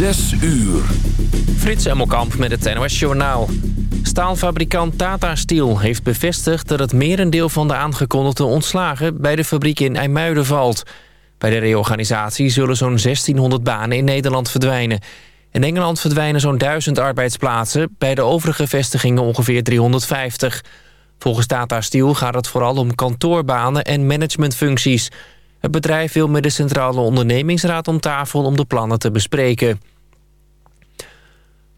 Zes uur. Frits Emmelkamp met het NOS Journaal. Staalfabrikant Tata Steel heeft bevestigd dat het merendeel van de aangekondigde ontslagen bij de fabriek in IJmuiden valt. Bij de reorganisatie zullen zo'n 1600 banen in Nederland verdwijnen. In Engeland verdwijnen zo'n 1000 arbeidsplaatsen, bij de overige vestigingen ongeveer 350. Volgens Tata Steel gaat het vooral om kantoorbanen en managementfuncties. Het bedrijf wil met de Centrale Ondernemingsraad om tafel om de plannen te bespreken.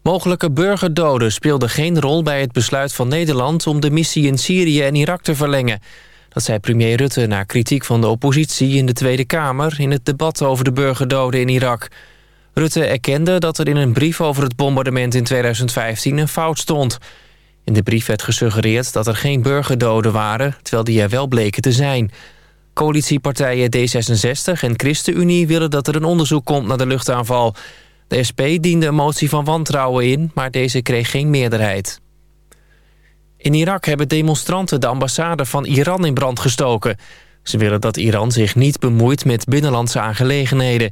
Mogelijke burgerdoden speelden geen rol bij het besluit van Nederland... om de missie in Syrië en Irak te verlengen. Dat zei premier Rutte na kritiek van de oppositie in de Tweede Kamer... in het debat over de burgerdoden in Irak. Rutte erkende dat er in een brief over het bombardement in 2015 een fout stond. In de brief werd gesuggereerd dat er geen burgerdoden waren... terwijl die er wel bleken te zijn... Coalitiepartijen D66 en ChristenUnie willen dat er een onderzoek komt naar de luchtaanval. De SP diende een motie van wantrouwen in, maar deze kreeg geen meerderheid. In Irak hebben demonstranten de ambassade van Iran in brand gestoken. Ze willen dat Iran zich niet bemoeit met binnenlandse aangelegenheden.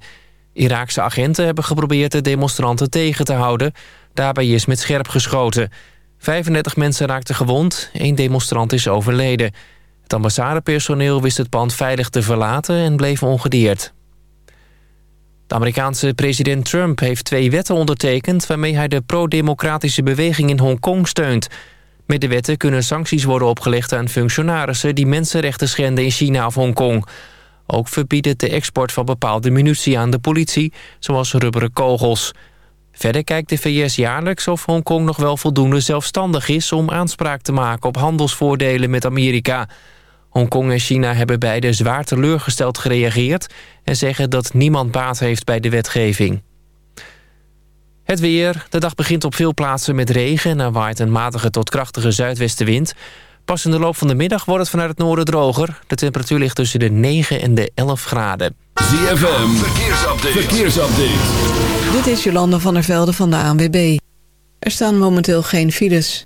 Iraakse agenten hebben geprobeerd de demonstranten tegen te houden. Daarbij is met scherp geschoten. 35 mensen raakten gewond, één demonstrant is overleden. Het ambassadepersoneel wist het pand veilig te verlaten en bleef ongedeerd. De Amerikaanse president Trump heeft twee wetten ondertekend... waarmee hij de pro-democratische beweging in Hongkong steunt. Met de wetten kunnen sancties worden opgelegd aan functionarissen... die mensenrechten schenden in China of Hongkong. Ook verbiedt het de export van bepaalde munitie aan de politie... zoals rubberen kogels. Verder kijkt de VS jaarlijks of Hongkong nog wel voldoende zelfstandig is... om aanspraak te maken op handelsvoordelen met Amerika... Hongkong en China hebben beide zwaar teleurgesteld gereageerd... en zeggen dat niemand baat heeft bij de wetgeving. Het weer. De dag begint op veel plaatsen met regen... en er waait een matige tot krachtige zuidwestenwind. Pas in de loop van de middag wordt het vanuit het noorden droger. De temperatuur ligt tussen de 9 en de 11 graden. ZFM. Verkeersupdate. Verkeersupdate. Dit is Jolande van der Velde van de ANWB. Er staan momenteel geen files.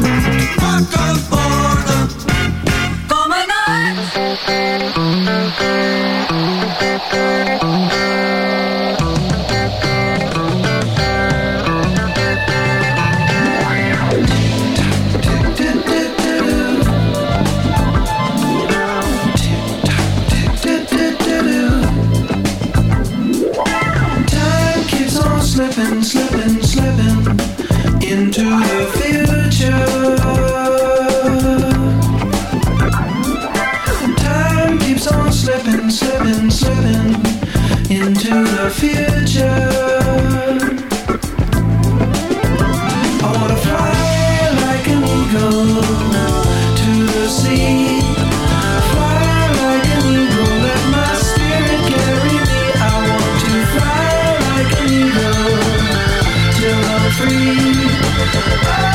Come on. Free.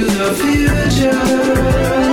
to the future.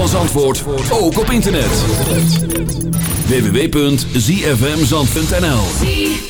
Van Zandvoort ook op internet. www.zfmzand.nl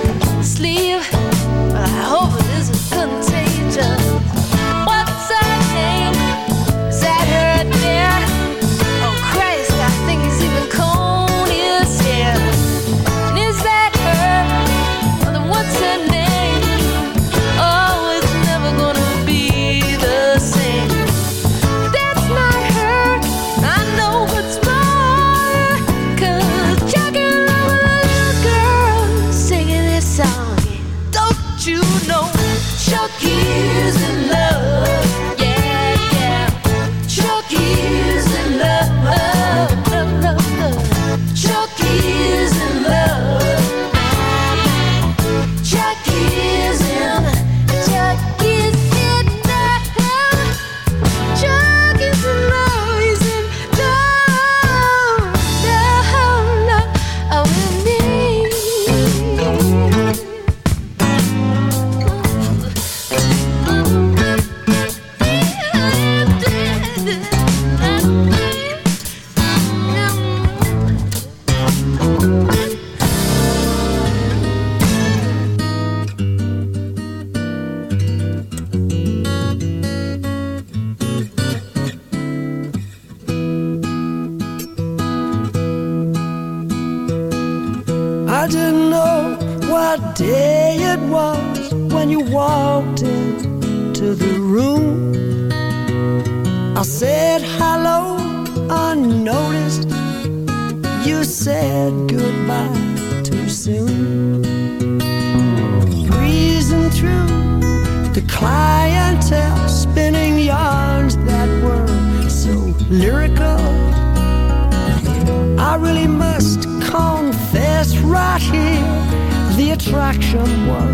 sleeve. passion was.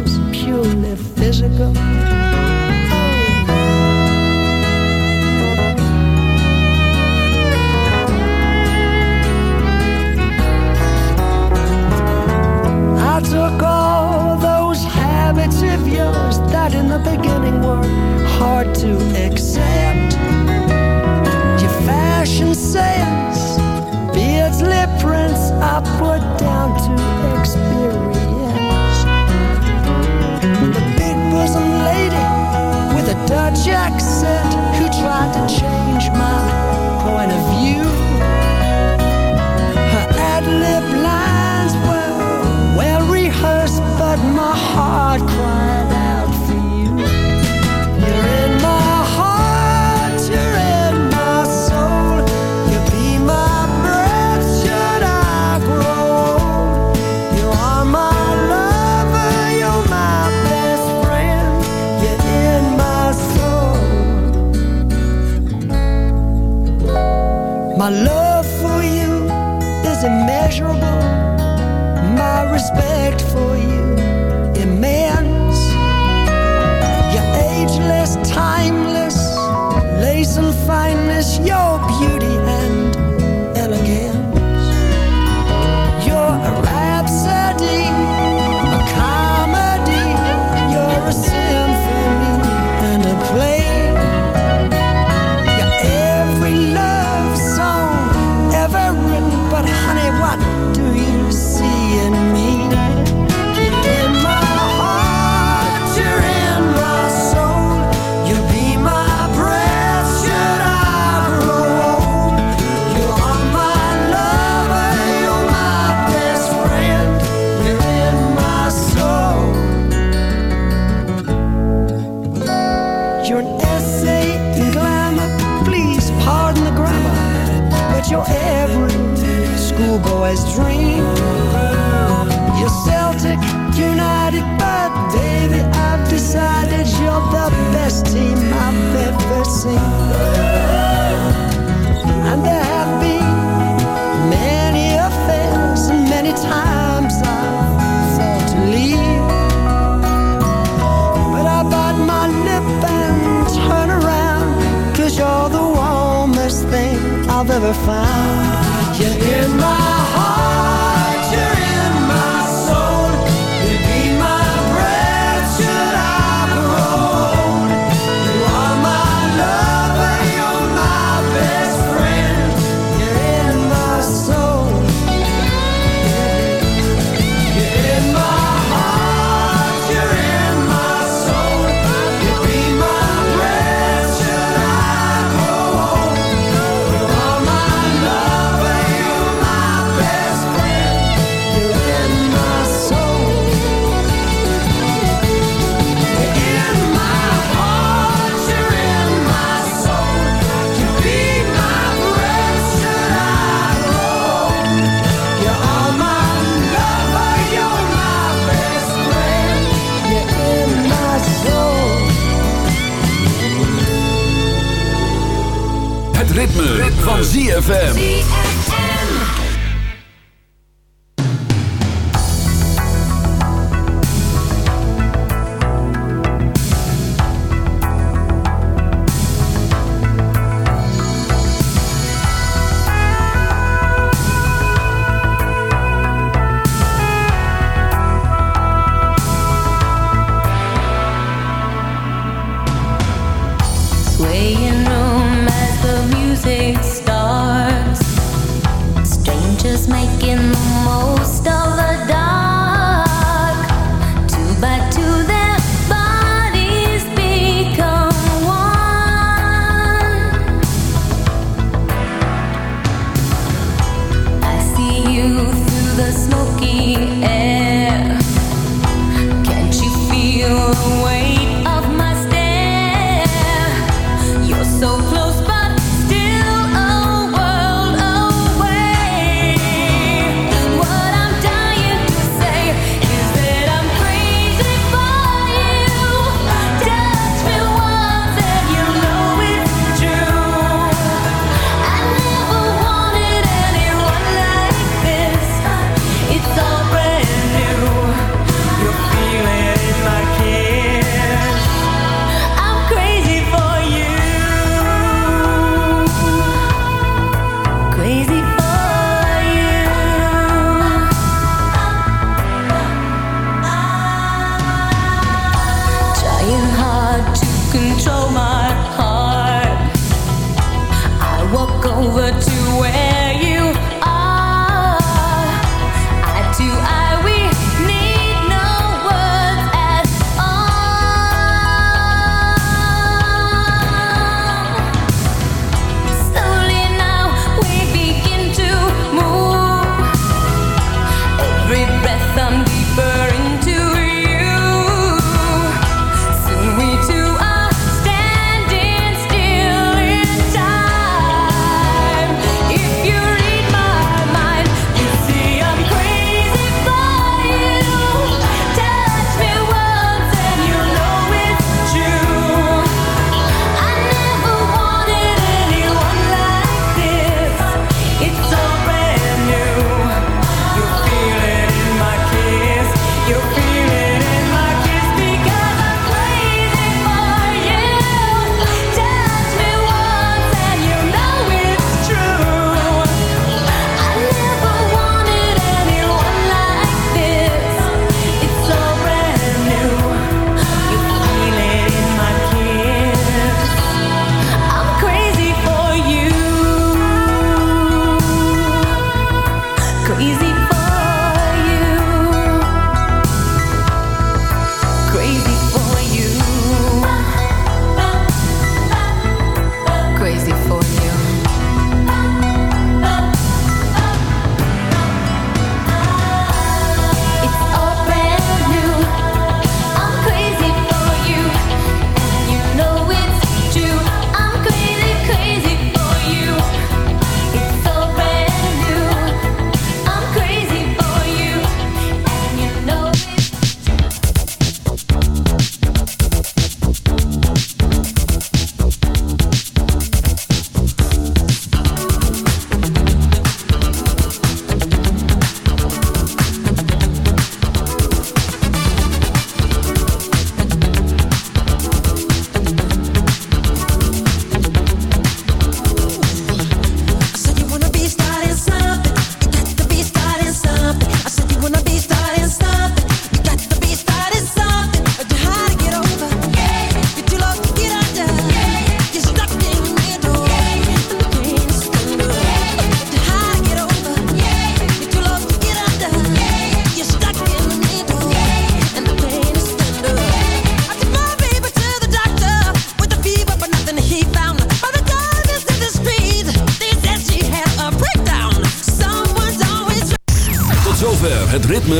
my love fire